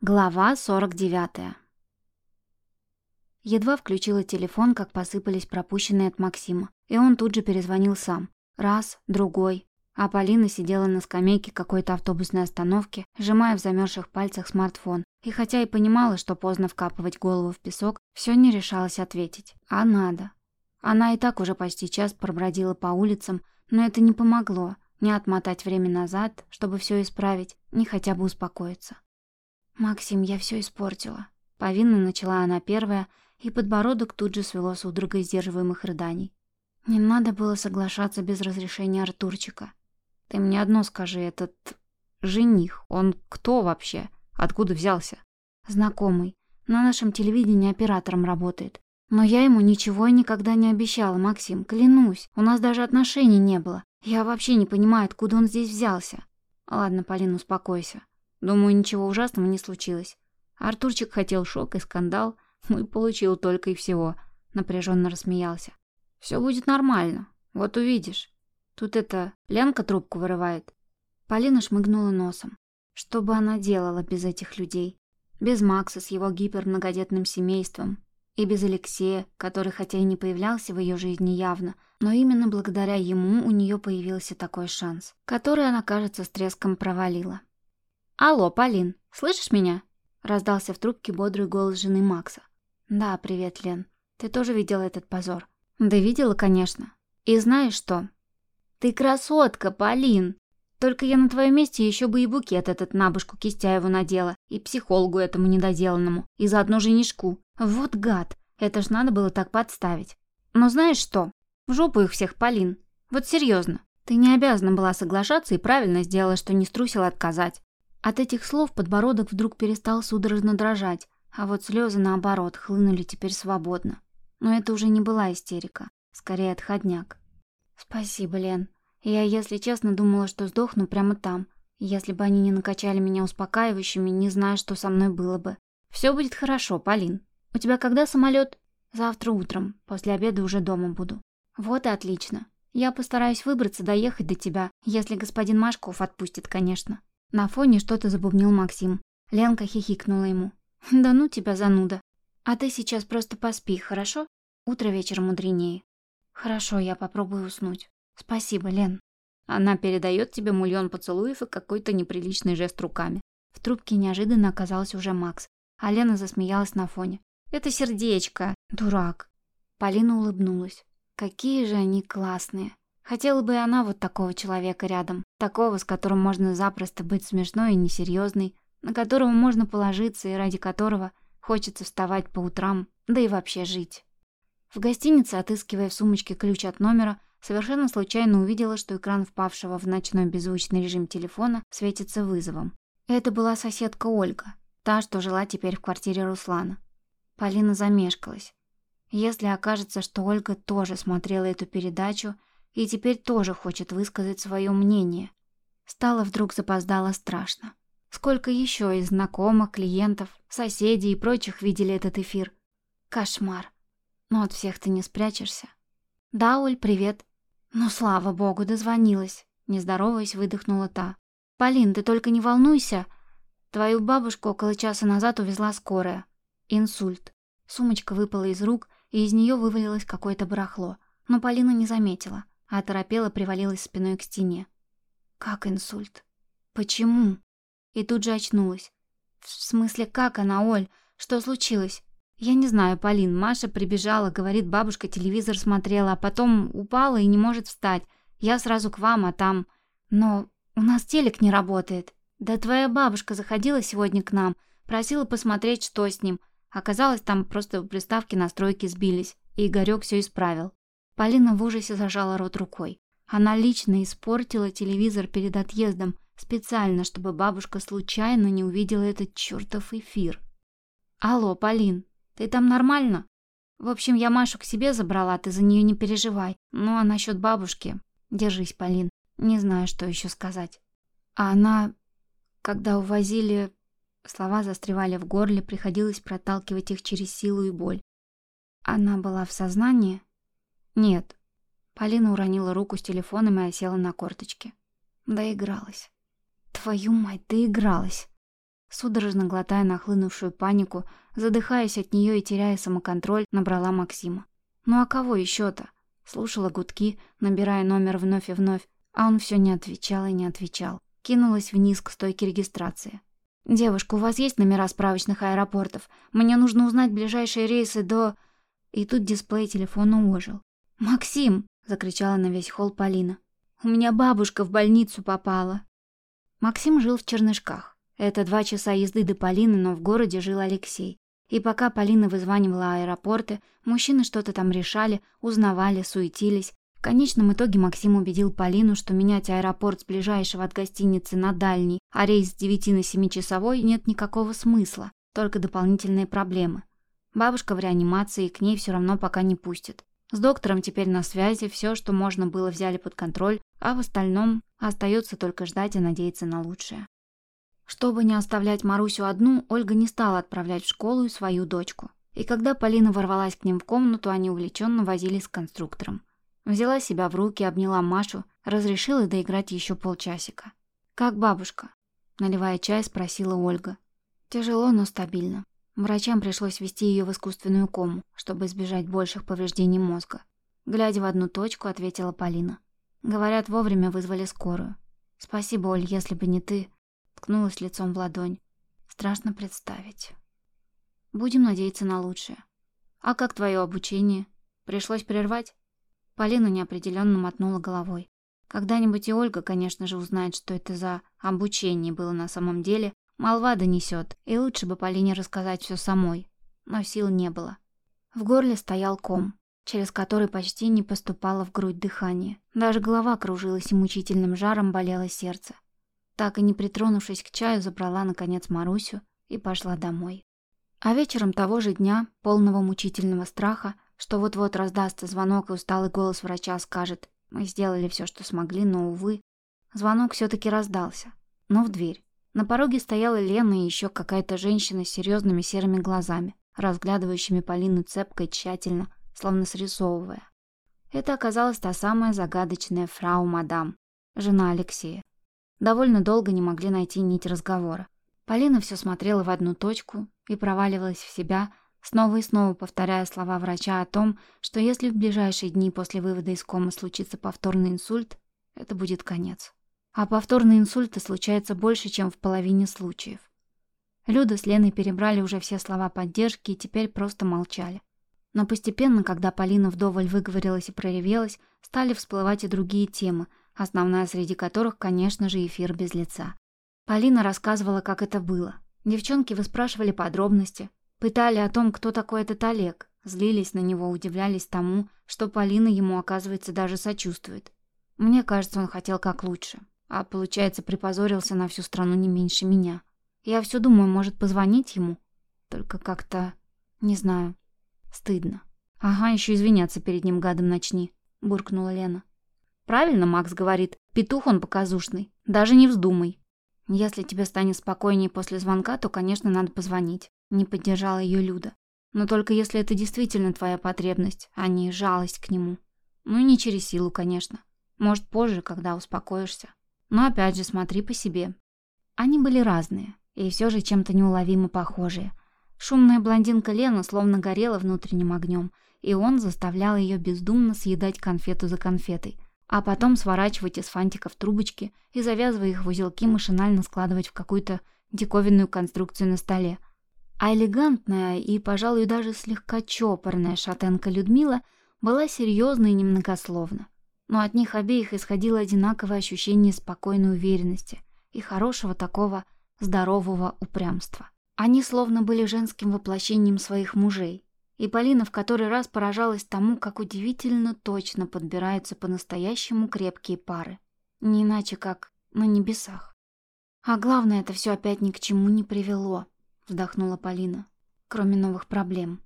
Глава 49. Едва включила телефон, как посыпались пропущенные от Максима, и он тут же перезвонил сам. Раз, другой. А Полина сидела на скамейке какой-то автобусной остановки, сжимая в замерзших пальцах смартфон. И хотя и понимала, что поздно вкапывать голову в песок, все не решалась ответить. А надо. Она и так уже почти час пробродила по улицам, но это не помогло. Не отмотать время назад, чтобы все исправить, не хотя бы успокоиться. «Максим, я все испортила». Повинно начала она первая, и подбородок тут же свело судорогой сдерживаемых рыданий. Не надо было соглашаться без разрешения Артурчика. Ты мне одно скажи, этот жених, он кто вообще? Откуда взялся? Знакомый. На нашем телевидении оператором работает. Но я ему ничего и никогда не обещала, Максим, клянусь. У нас даже отношений не было. Я вообще не понимаю, откуда он здесь взялся. Ладно, Полин, успокойся. Думаю, ничего ужасного не случилось. Артурчик хотел шок и скандал, ну и получил только и всего. Напряженно рассмеялся. Все будет нормально, вот увидишь. Тут это, Ленка трубку вырывает. Полина шмыгнула носом. Что бы она делала без этих людей? Без Макса с его гипермногодетным семейством. И без Алексея, который хотя и не появлялся в ее жизни явно, но именно благодаря ему у нее появился такой шанс, который она, кажется, с треском провалила. «Алло, Полин, слышишь меня?» Раздался в трубке бодрый голос жены Макса. «Да, привет, Лен. Ты тоже видела этот позор?» «Да видела, конечно. И знаешь что?» «Ты красотка, Полин! Только я на твоем месте еще бы и букет этот на башку Кистяеву надела, и психологу этому недоделанному, и заодно женишку. Вот гад! Это ж надо было так подставить. Но знаешь что? В жопу их всех, Полин. Вот серьезно. Ты не обязана была соглашаться и правильно сделала, что не струсила отказать. От этих слов подбородок вдруг перестал судорожно дрожать, а вот слезы, наоборот, хлынули теперь свободно. Но это уже не была истерика, скорее отходняк. «Спасибо, Лен. Я, если честно, думала, что сдохну прямо там. Если бы они не накачали меня успокаивающими, не знаю, что со мной было бы. Все будет хорошо, Полин. У тебя когда самолет? Завтра утром. После обеда уже дома буду. Вот и отлично. Я постараюсь выбраться, доехать до тебя, если господин Машков отпустит, конечно. На фоне что-то забубнил Максим. Ленка хихикнула ему. «Да ну тебя, зануда. А ты сейчас просто поспи, хорошо? Утро вечером мудренее». «Хорошо, я попробую уснуть. Спасибо, Лен». Она передает тебе миллион поцелуев и какой-то неприличный жест руками. В трубке неожиданно оказался уже Макс, а Лена засмеялась на фоне. «Это сердечко, дурак». Полина улыбнулась. «Какие же они классные». Хотела бы и она вот такого человека рядом, такого, с которым можно запросто быть смешной и несерьезной, на которого можно положиться и ради которого хочется вставать по утрам, да и вообще жить. В гостинице, отыскивая в сумочке ключ от номера, совершенно случайно увидела, что экран впавшего в ночной беззвучный режим телефона светится вызовом. Это была соседка Ольга, та, что жила теперь в квартире Руслана. Полина замешкалась. Если окажется, что Ольга тоже смотрела эту передачу и теперь тоже хочет высказать свое мнение. Стало вдруг запоздало страшно. Сколько еще из знакомых, клиентов, соседей и прочих видели этот эфир? Кошмар. Но от всех ты не спрячешься. Да, Оль, привет. Ну, слава богу, дозвонилась. Не здороваясь, выдохнула та. Полин, ты только не волнуйся. Твою бабушку около часа назад увезла скорая. Инсульт. Сумочка выпала из рук, и из нее вывалилось какое-то барахло. Но Полина не заметила а торопела привалилась спиной к стене. Как инсульт? Почему? И тут же очнулась. В смысле, как она, Оль? Что случилось? Я не знаю, Полин. Маша прибежала, говорит, бабушка телевизор смотрела, а потом упала и не может встать. Я сразу к вам, а там... Но у нас телек не работает. Да твоя бабушка заходила сегодня к нам, просила посмотреть, что с ним. Оказалось, там просто приставки настройки сбились, и Игорек все исправил. Полина в ужасе зажала рот рукой. Она лично испортила телевизор перед отъездом, специально, чтобы бабушка случайно не увидела этот чертов эфир. «Алло, Полин, ты там нормально? В общем, я Машу к себе забрала, ты за нее не переживай. Ну а насчет бабушки? Держись, Полин. Не знаю, что еще сказать. А она... Когда увозили... Слова застревали в горле, приходилось проталкивать их через силу и боль. Она была в сознании? «Нет». Полина уронила руку с телефоном и осела на корточки. Доигралась. «Твою мать, доигралась!» Судорожно глотая нахлынувшую панику, задыхаясь от нее и теряя самоконтроль, набрала Максима. Ну а кого еще-то? Слушала гудки, набирая номер вновь и вновь, а он все не отвечал и не отвечал. Кинулась вниз к стойке регистрации. «Девушка, у вас есть номера справочных аэропортов? Мне нужно узнать ближайшие рейсы до...» И тут дисплей телефона ожил. «Максим!» – закричала на весь холл Полина. «У меня бабушка в больницу попала!» Максим жил в Чернышках. Это два часа езды до Полины, но в городе жил Алексей. И пока Полина вызванивала аэропорты, мужчины что-то там решали, узнавали, суетились. В конечном итоге Максим убедил Полину, что менять аэропорт с ближайшего от гостиницы на дальний, а рейс с 9 на 7-часовой нет никакого смысла, только дополнительные проблемы. Бабушка в реанимации, к ней все равно пока не пустят. С доктором теперь на связи, все, что можно было, взяли под контроль, а в остальном остается только ждать и надеяться на лучшее. Чтобы не оставлять Марусю одну, Ольга не стала отправлять в школу и свою дочку. И когда Полина ворвалась к ним в комнату, они увлеченно возились с конструктором. Взяла себя в руки, обняла Машу, разрешила доиграть еще полчасика. «Как бабушка?» Наливая чай, спросила Ольга. «Тяжело, но стабильно. Врачам пришлось ввести ее в искусственную кому, чтобы избежать больших повреждений мозга. Глядя в одну точку, ответила Полина. Говорят, вовремя вызвали скорую. Спасибо, Оль, если бы не ты. Ткнулась лицом в ладонь. Страшно представить. Будем надеяться на лучшее. А как твое обучение? Пришлось прервать? Полина неопределенно мотнула головой. Когда-нибудь и Ольга, конечно же, узнает, что это за обучение было на самом деле. Молва донесет, и лучше бы Полине рассказать все самой. Но сил не было. В горле стоял ком, через который почти не поступало в грудь дыхание. Даже голова кружилась и мучительным жаром болело сердце. Так и не притронувшись к чаю, забрала, наконец, Марусю и пошла домой. А вечером того же дня, полного мучительного страха, что вот-вот раздастся звонок и усталый голос врача скажет «Мы сделали все, что смогли, но, увы». Звонок все-таки раздался, но в дверь. На пороге стояла Лена и еще какая-то женщина с серьезными серыми глазами, разглядывающими Полину цепко и тщательно, словно срисовывая. Это оказалась та самая загадочная фрау-мадам, жена Алексея. Довольно долго не могли найти нить разговора. Полина все смотрела в одну точку и проваливалась в себя, снова и снова повторяя слова врача о том, что если в ближайшие дни после вывода из комы случится повторный инсульт, это будет конец. А повторные инсульты случаются больше, чем в половине случаев. Люда с Леной перебрали уже все слова поддержки и теперь просто молчали. Но постепенно, когда Полина вдоволь выговорилась и проревелась, стали всплывать и другие темы, основная среди которых, конечно же, эфир без лица. Полина рассказывала, как это было. Девчонки выспрашивали подробности, пытали о том, кто такой этот Олег, злились на него, удивлялись тому, что Полина ему, оказывается, даже сочувствует. Мне кажется, он хотел как лучше, а, получается, припозорился на всю страну не меньше меня. Я все думаю, может, позвонить ему? Только как-то... не знаю. Стыдно. Ага, еще извиняться перед ним гадом начни, буркнула Лена. Правильно Макс говорит, петух он показушный. Даже не вздумай. Если тебе станет спокойнее после звонка, то, конечно, надо позвонить. Не поддержала ее Люда. Но только если это действительно твоя потребность, а не жалость к нему. Ну и не через силу, конечно. Может, позже, когда успокоишься. Но опять же, смотри по себе. Они были разные, и все же чем-то неуловимо похожие. Шумная блондинка Лена словно горела внутренним огнем, и он заставлял ее бездумно съедать конфету за конфетой – а потом сворачивать из фантиков трубочки и, завязывая их в узелки, машинально складывать в какую-то диковинную конструкцию на столе. А элегантная и, пожалуй, даже слегка чопорная шатенка Людмила была серьезна и немногословна. Но от них обеих исходило одинаковое ощущение спокойной уверенности и хорошего такого здорового упрямства. Они словно были женским воплощением своих мужей, и Полина в который раз поражалась тому, как удивительно точно подбираются по-настоящему крепкие пары. Не иначе, как на небесах. А главное, это все опять ни к чему не привело, вздохнула Полина. Кроме новых проблем.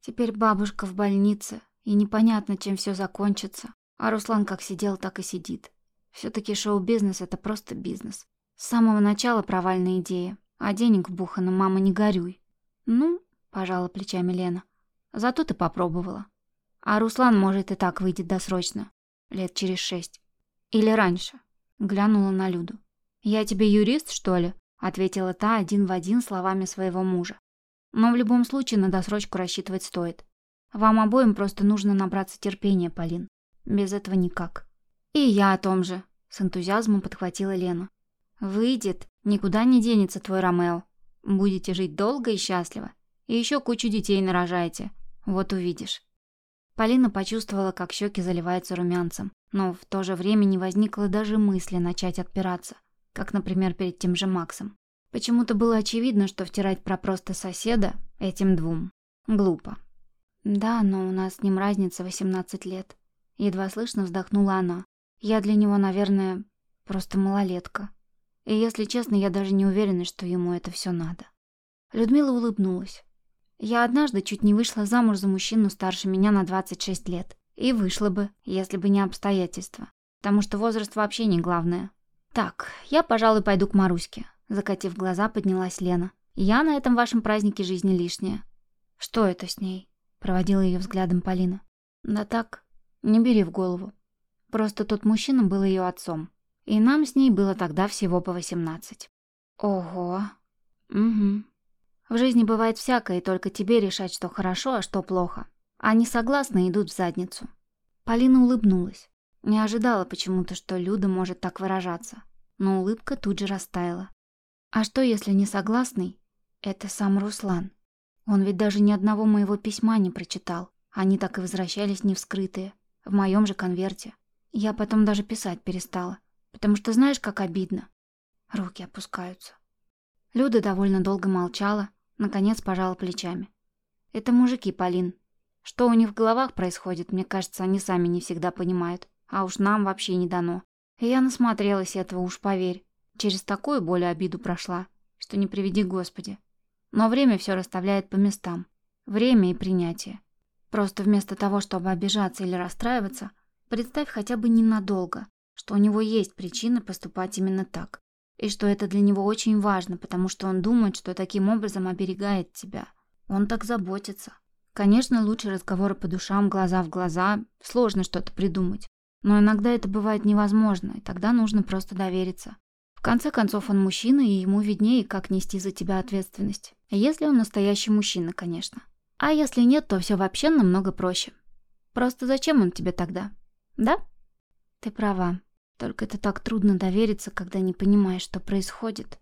Теперь бабушка в больнице, и непонятно, чем все закончится. А Руслан как сидел, так и сидит. Все-таки шоу-бизнес — это просто бизнес. С самого начала провальная идея, а денег вбухано, мама, не горюй. Ну, пожала плечами Лена. Зато ты попробовала. А Руслан, может, и так выйдет досрочно. Лет через шесть. Или раньше. Глянула на Люду. «Я тебе юрист, что ли?» ответила та один в один словами своего мужа. Но в любом случае на досрочку рассчитывать стоит. Вам обоим просто нужно набраться терпения, Полин. Без этого никак. И я о том же, с энтузиазмом подхватила Лена. Выйдет, никуда не денется твой Ромео. Будете жить долго и счастливо. И еще кучу детей нарожаете. Вот увидишь. Полина почувствовала, как щеки заливаются румянцем, но в то же время не возникло даже мысли начать отпираться, как, например, перед тем же Максом. Почему-то было очевидно, что втирать про просто соседа этим двум глупо. «Да, но у нас с ним разница 18 лет». Едва слышно вздохнула она. «Я для него, наверное, просто малолетка. И, если честно, я даже не уверена, что ему это все надо». Людмила улыбнулась. «Я однажды чуть не вышла замуж за мужчину старше меня на 26 лет. И вышла бы, если бы не обстоятельства. Потому что возраст вообще не главное. Так, я, пожалуй, пойду к Маруське». Закатив глаза, поднялась Лена. «Я на этом вашем празднике жизни лишняя». «Что это с ней?» Проводила ее взглядом Полина. Да так, не бери в голову. Просто тот мужчина был ее отцом. И нам с ней было тогда всего по восемнадцать. Ого. Угу. В жизни бывает всякое, и только тебе решать, что хорошо, а что плохо. Они согласны идут в задницу. Полина улыбнулась. Не ожидала почему-то, что Люда может так выражаться. Но улыбка тут же растаяла. А что, если не согласный? Это сам Руслан. Он ведь даже ни одного моего письма не прочитал. Они так и возвращались невскрытые, в моем же конверте. Я потом даже писать перестала, потому что знаешь, как обидно. Руки опускаются. Люда довольно долго молчала, наконец пожала плечами. Это мужики, Полин. Что у них в головах происходит, мне кажется, они сами не всегда понимают. А уж нам вообще не дано. И я насмотрелась этого, уж поверь. Через такую боль и обиду прошла, что не приведи Господи. Но время все расставляет по местам. Время и принятие. Просто вместо того, чтобы обижаться или расстраиваться, представь хотя бы ненадолго, что у него есть причина поступать именно так. И что это для него очень важно, потому что он думает, что таким образом оберегает тебя. Он так заботится. Конечно, лучше разговоры по душам, глаза в глаза. Сложно что-то придумать. Но иногда это бывает невозможно, и тогда нужно просто довериться. В конце концов, он мужчина, и ему виднее, как нести за тебя ответственность. Если он настоящий мужчина, конечно. А если нет, то все вообще намного проще. Просто зачем он тебе тогда? Да? Ты права. Только это так трудно довериться, когда не понимаешь, что происходит.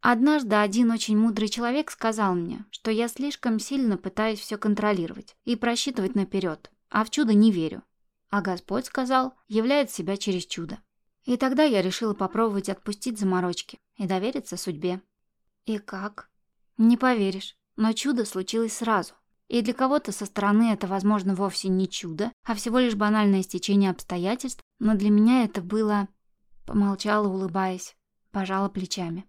Однажды один очень мудрый человек сказал мне, что я слишком сильно пытаюсь все контролировать и просчитывать наперед, а в чудо не верю. А Господь сказал, являет себя через чудо. И тогда я решила попробовать отпустить заморочки и довериться судьбе. И как? Не поверишь, но чудо случилось сразу. И для кого-то со стороны это, возможно, вовсе не чудо, а всего лишь банальное стечение обстоятельств, но для меня это было... Помолчала, улыбаясь, пожала плечами.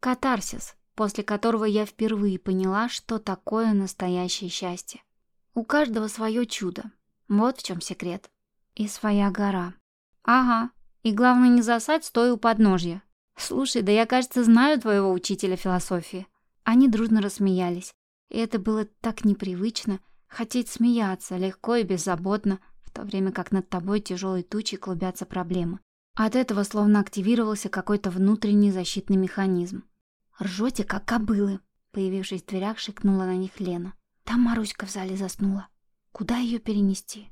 Катарсис, после которого я впервые поняла, что такое настоящее счастье. У каждого свое чудо. Вот в чем секрет. И своя гора. Ага, и главное не засать, стоя у подножья. Слушай, да я, кажется, знаю твоего учителя философии. Они дружно рассмеялись. И это было так непривычно, хотеть смеяться, легко и беззаботно, в то время как над тобой тяжелой тучей клубятся проблемы. От этого словно активировался какой-то внутренний защитный механизм. «Ржете, как кобылы!» Появившись в дверях, шикнула на них Лена. Там Маруська в зале заснула. Куда ее перенести?